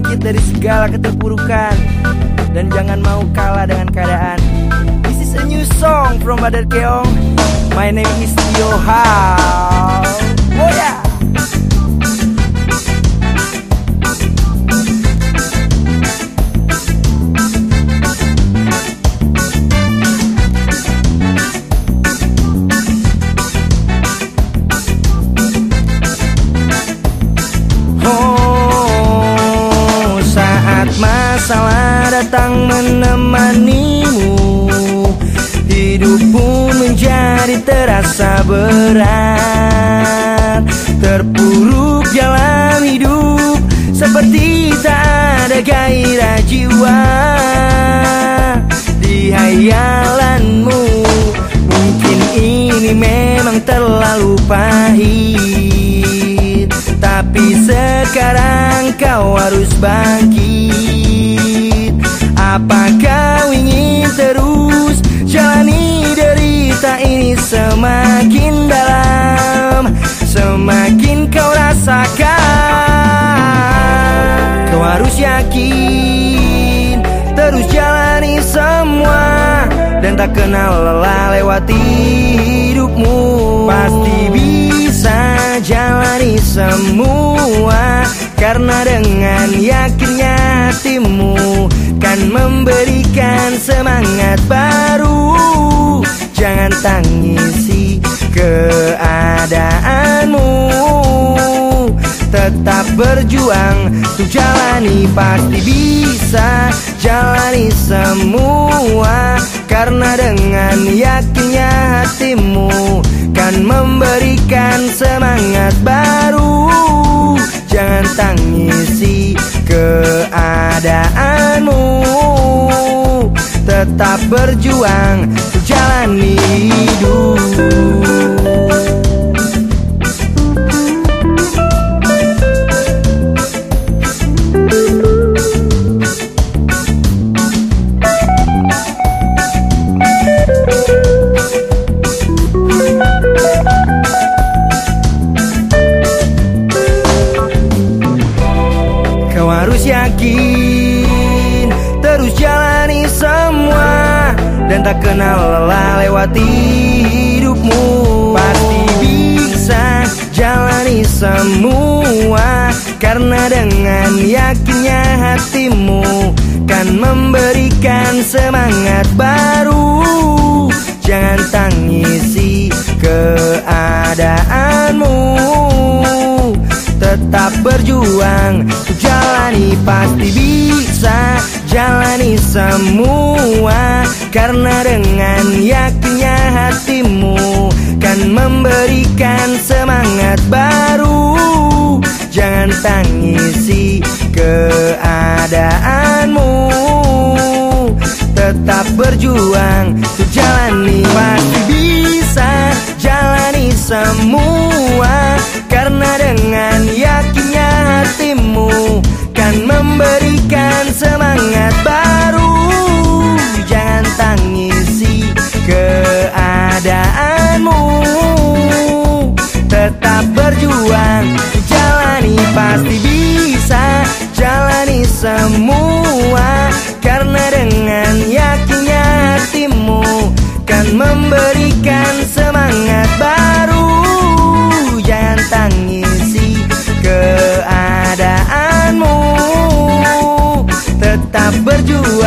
Bangkit dari segala keterpurukan. Dan jangan mau kalah dengan keadaan. This is a new song from Badar Keong. My name is Tio masalah datang menemanimu. Hidupmu menjadi terasa berat. Terpuruk dalam hidup Seperti tak ada gairah jiwa. Di hayalanmu Mungkin ini memang terlalu pahit. Tapi sekarang kau harus bangkit Apa kau ingin terus jalani derita ini semakin dalam? Semakin kau rasakan Kau harus yakin Terus jalani semua Dan tak kenal lelah lewati hidupmu. Pasti bisa jalani semua Karena dengan yakinnya hatimu Kan memberikan semangat baru. Jangan tangisi keadaanmu. Tetap berjuang Untuk jalani pasti bisa Jalani semua. Karena dengan yakinnya hatimu Kan memberikan semangat baru. Jangan tangisi keadaanmu Tetap berjuang jalani hidup Dan tak kenal lelah lewati hidupmu. Pasti bisa jalani semua. Karena dengan yakinnya hatimu Kan memberikan semangat baru. Jangan tangisi keadaanmu. Tetap berjuang Jalani pasti bisa Jalani semua Karena dengan yakinnya hatimu Kan memberikan semangat baru. Jangan tangisi keadaanmu Tetap berjuang Jalani pasti keadaanmu. Tetap berjuang Jalani pasti bisa Jalani semua. Karena dengan yakinnya hatimu Kan memberikan semangat baru. Jangan tangisi keadaanmu. Tetap berjuang.